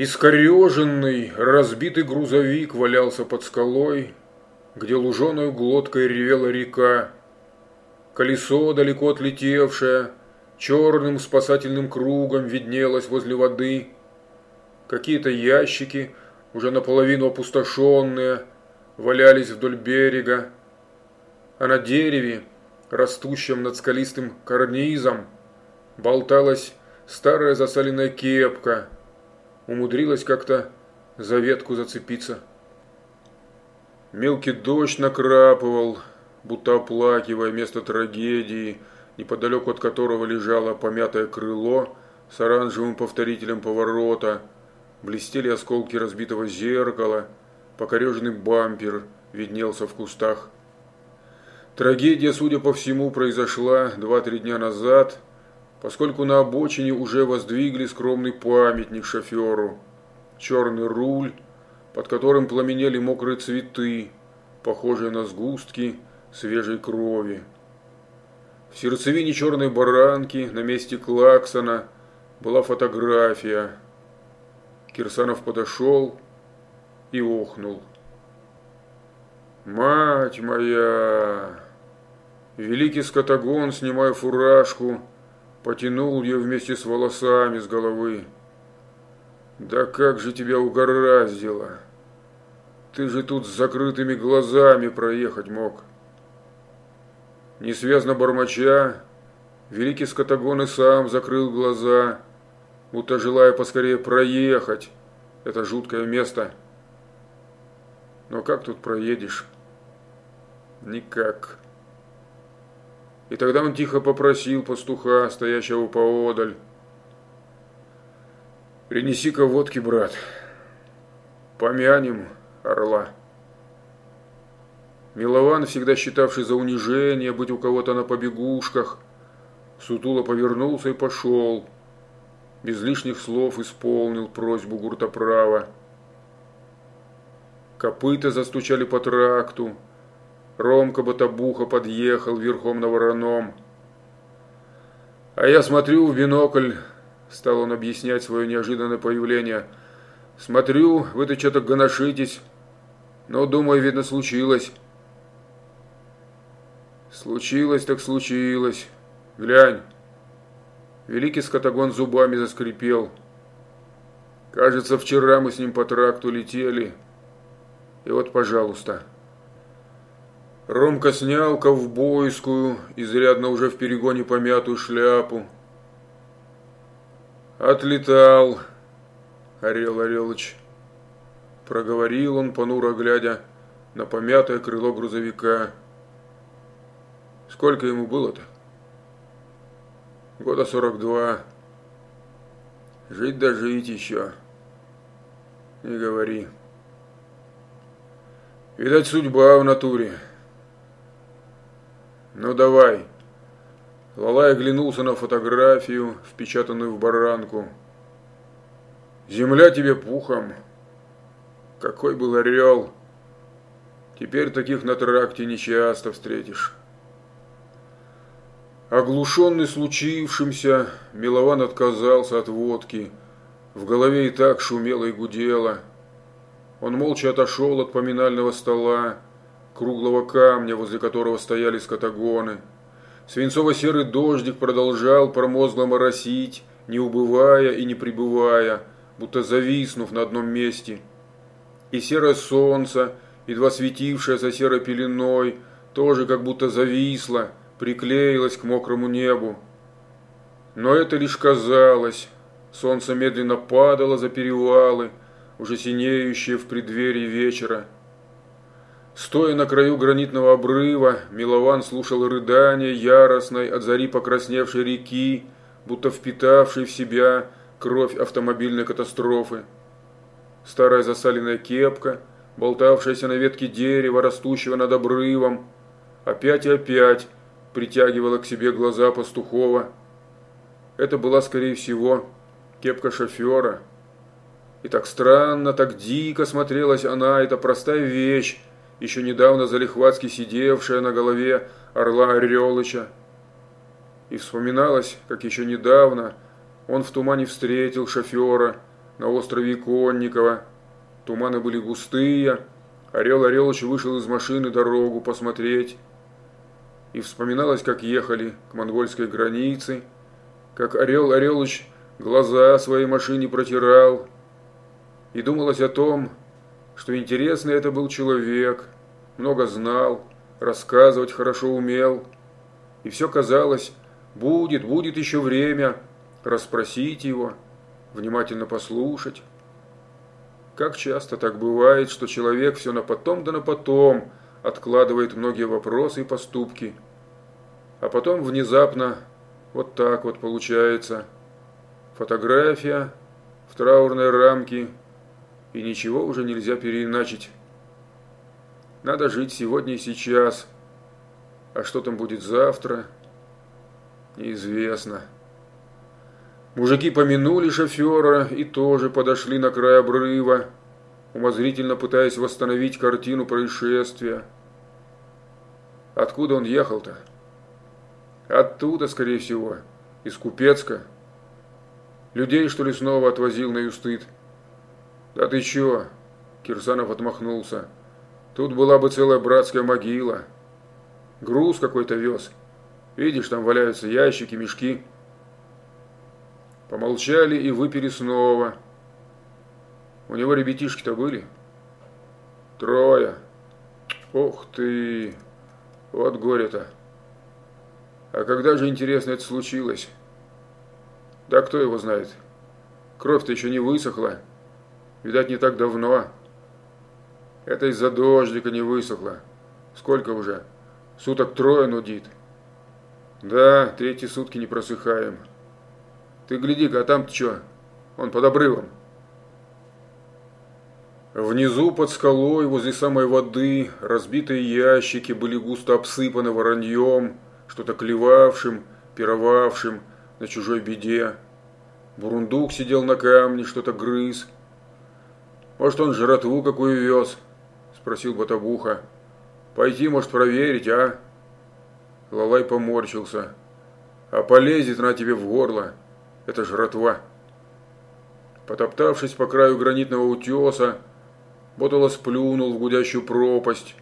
Искореженный, разбитый грузовик валялся под скалой, где луженой глоткой ревела река. Колесо, далеко отлетевшее, черным спасательным кругом виднелось возле воды. Какие-то ящики, уже наполовину опустошенные, валялись вдоль берега. А на дереве, растущем над скалистым карнизом, болталась старая засаленная кепка – умудрилась как-то за ветку зацепиться. Мелкий дождь накрапывал, будто оплакивая место трагедии, неподалеку от которого лежало помятое крыло с оранжевым повторителем поворота, блестели осколки разбитого зеркала, покореженный бампер виднелся в кустах. Трагедия, судя по всему, произошла два-три дня назад – поскольку на обочине уже воздвигли скромный памятник шоферу. Черный руль, под которым пламенели мокрые цветы, похожие на сгустки свежей крови. В сердцевине черной баранки на месте клаксона была фотография. Кирсанов подошел и охнул. «Мать моя!» Великий скотагон, снимая фуражку, потянул ее вместе с волосами с головы. Да как же тебя угораздило! Ты же тут с закрытыми глазами проехать мог. Несвязно бормоча, великий скотагон и сам закрыл глаза, будто желая поскорее проехать это жуткое место. Но как тут проедешь? Никак. И тогда он тихо попросил пастуха, стоящего поодаль, «Принеси-ка водки, брат, помянем орла». Милован, всегда считавший за унижение быть у кого-то на побегушках, сутуло повернулся и пошел. Без лишних слов исполнил просьбу гуртоправа. Копыта застучали по тракту, Ромка Батабуха подъехал верхом на вороном. А я смотрю в бинокль, стал он объяснять свое неожиданное появление. Смотрю, вы-то что-то гоношитесь. Но, думаю, видно, случилось. Случилось так случилось. Глянь. Великий скотагон зубами заскрипел. Кажется, вчера мы с ним по тракту летели. И вот, пожалуйста. Ромка снял ковбойскую, изрядно уже в перегоне помятую шляпу. «Отлетал, Орел Орелыч», – проговорил он, понуро глядя на помятое крыло грузовика. «Сколько ему было-то?» «Года сорок два. Жить да жить еще. Не говори. Видать, судьба в натуре». «Ну давай». Лалай оглянулся на фотографию, впечатанную в баранку. «Земля тебе пухом. Какой был орел. Теперь таких на тракте нечасто встретишь». Оглушенный случившимся, Милован отказался от водки. В голове и так шумело и гудело. Он молча отошел от поминального стола, круглого камня, возле которого стояли скотагоны. Свинцово-серый дождик продолжал промозгло моросить, не убывая и не прибывая, будто зависнув на одном месте. И серое солнце, едва светившее за серой пеленой, тоже как будто зависло, приклеилось к мокрому небу. Но это лишь казалось. Солнце медленно падало за перевалы, уже синеющие в преддверии вечера. Стоя на краю гранитного обрыва, Милован слушал рыдания яростной от зари покрасневшей реки, будто впитавшей в себя кровь автомобильной катастрофы. Старая засаленная кепка, болтавшаяся на ветке дерева, растущего над обрывом, опять и опять притягивала к себе глаза пастухова. Это была, скорее всего, кепка шофера. И так странно, так дико смотрелась она, эта простая вещь, еще недавно залихватски сидевшая на голове орла Орелыча. И вспоминалось, как еще недавно он в тумане встретил шофера, на острове Конникова. Туманы были густые. Орел Орелыч вышел из машины дорогу посмотреть. И вспоминалось, как ехали к монгольской границе, как Орел Орелыч глаза своей машине протирал. И думалось о том, что интересный это был человек, много знал, рассказывать хорошо умел. И все казалось, будет, будет еще время расспросить его, внимательно послушать. Как часто так бывает, что человек все на потом да на потом откладывает многие вопросы и поступки. А потом внезапно вот так вот получается. Фотография в траурной рамке, и ничего уже нельзя переиначить. Надо жить сегодня и сейчас. А что там будет завтра, неизвестно. Мужики помянули шофера и тоже подошли на край обрыва, умозрительно пытаясь восстановить картину происшествия. Откуда он ехал-то? Оттуда, скорее всего, из Купецка. Людей, что ли, снова отвозил на Юстыт? Да ты чё? Кирсанов отмахнулся. Тут была бы целая братская могила. Груз какой-то вез. Видишь, там валяются ящики, мешки. Помолчали и выпили снова. У него ребятишки-то были? Трое. Ох ты, вот горе-то. А когда же, интересно, это случилось? Да кто его знает? Кровь-то еще не высохла. Видать, не так давно. Это из-за дождика не высохла. Сколько уже? Суток трое нудит. Да, третьи сутки не просыхаем. Ты гляди-ка, а там-то что? Он под обрывом. Внизу под скалой, возле самой воды, разбитые ящики были густо обсыпаны вороньем, что-то клевавшим, пировавшим на чужой беде. Бурундук сидел на камне, что-то грыз. Может, он жратву какую вез? Спросил Батабуха. Пойти, может, проверить, а? Лалай поморщился. А полезет на тебе в горло. Это жратва. Потоптавшись по краю гранитного утеса, Ботолос плюнул в гудящую пропасть.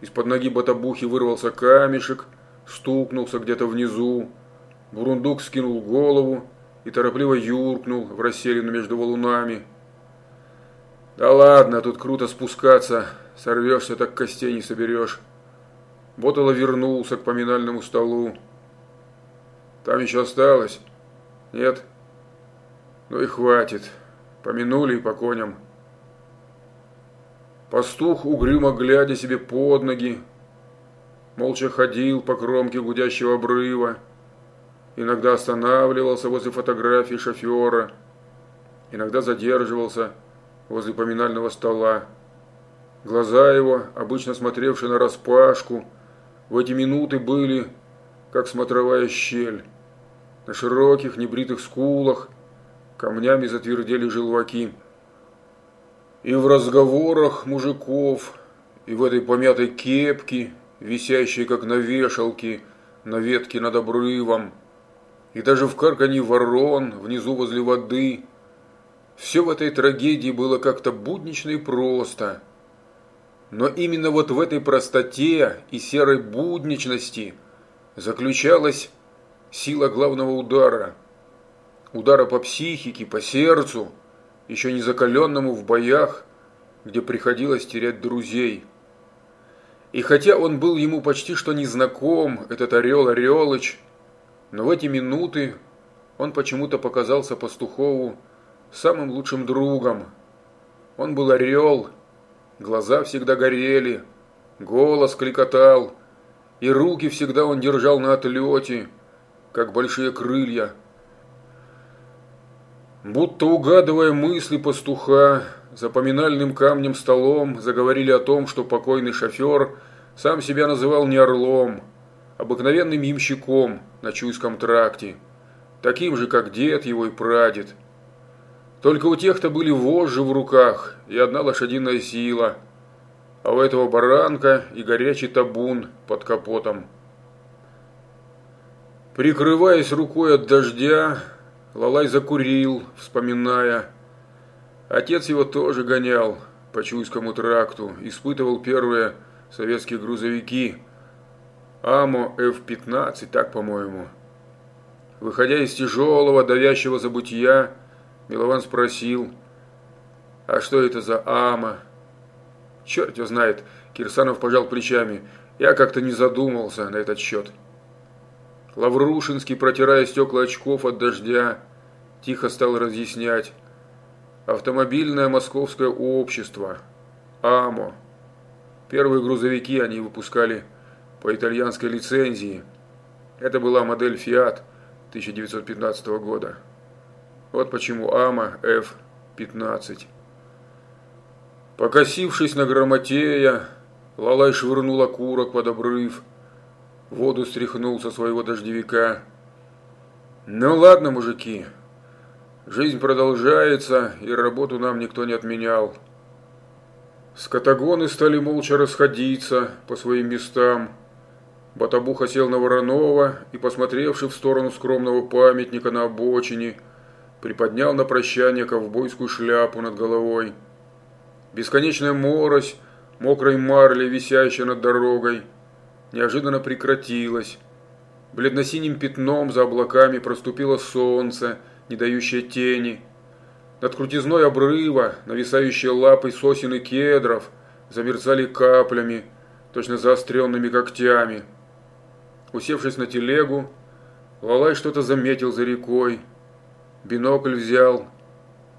Из-под ноги Батабухи вырвался камешек, стукнулся где-то внизу. Бурундук скинул голову и торопливо юркнул в расселину между валунами. «Да ладно, тут круто спускаться, сорвешься, так костей не соберешь». Ботоло вернулся к поминальному столу. «Там еще осталось?» Нет? Ну и хватит. Помянули и по коням. Пастух, угрюмо глядя себе под ноги, молча ходил по кромке гудящего обрыва, иногда останавливался возле фотографии шофера, иногда задерживался возле поминального стола. Глаза его, обычно смотревшие на распашку, в эти минуты были, как смотровая щель. На широких небритых скулах камнями затвердели желваки. И в разговорах мужиков, и в этой помятой кепке, висящей как на вешалке, на ветке над обрывом, и даже в карканье ворон внизу возле воды. Все в этой трагедии было как-то буднично и просто. Но именно вот в этой простоте и серой будничности заключалась сила главного удара, удара по психике, по сердцу, еще не закаленному в боях, где приходилось терять друзей. И хотя он был ему почти что незнаком, этот Орел Орелыч, но в эти минуты он почему-то показался Пастухову самым лучшим другом. Он был орел, глаза всегда горели, голос кликотал, и руки всегда он держал на отлете – как большие крылья. Будто угадывая мысли пастуха, за поминальным камнем столом заговорили о том, что покойный шофер сам себя называл не орлом, обыкновенным ямщиком на Чуйском тракте, таким же, как дед его и прадед. Только у тех-то были вожжи в руках и одна лошадиная сила, а у этого баранка и горячий табун под капотом. Прикрываясь рукой от дождя, Лалай закурил, вспоминая. Отец его тоже гонял по Чуйскому тракту, испытывал первые советские грузовики. АМО F-15, так по-моему. Выходя из тяжелого, давящего забытия, Милован спросил, а что это за АМО? Черт его знает, Кирсанов пожал плечами. Я как-то не задумался на этот счет. Лаврушинский, протирая стекла очков от дождя, тихо стал разъяснять. Автомобильное московское общество. АМО. Первые грузовики они выпускали по итальянской лицензии. Это была модель Fiat 1915 года. Вот почему АМО F-15. Покосившись на Грамотея, Лалай швырнул окурок под обрыв, воду стряхнул со своего дождевика. «Ну ладно, мужики, жизнь продолжается, и работу нам никто не отменял». Скотагоны стали молча расходиться по своим местам. Батабуха сел на Воронова и, посмотревши в сторону скромного памятника на обочине, приподнял на прощание ковбойскую шляпу над головой. Бесконечная морось, мокрой марли, висящая над дорогой, неожиданно прекратилась. Бледно-синим пятном за облаками проступило солнце, не дающее тени. Над крутизной обрыва, нависающие лапой сосен и кедров, замерцали каплями, точно заостренными когтями. Усевшись на телегу, Лалай что-то заметил за рекой. Бинокль взял,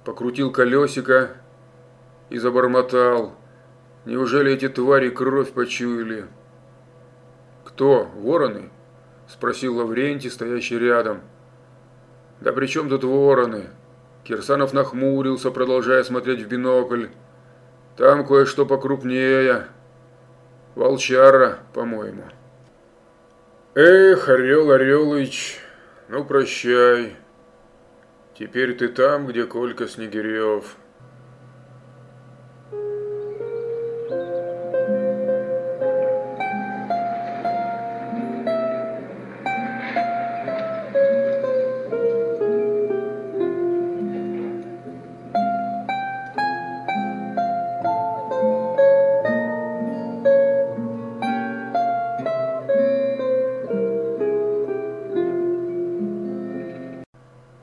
покрутил колесико и забормотал. Неужели эти твари кровь почуяли? Кто? Вороны? Спросил Лаврентий, стоящий рядом. Да при чем тут вороны? Кирсанов нахмурился, продолжая смотреть в бинокль. Там кое-что покрупнее. Волчара, по-моему. Эх, Орел Орелыч, ну прощай. Теперь ты там, где Колька Снегирев.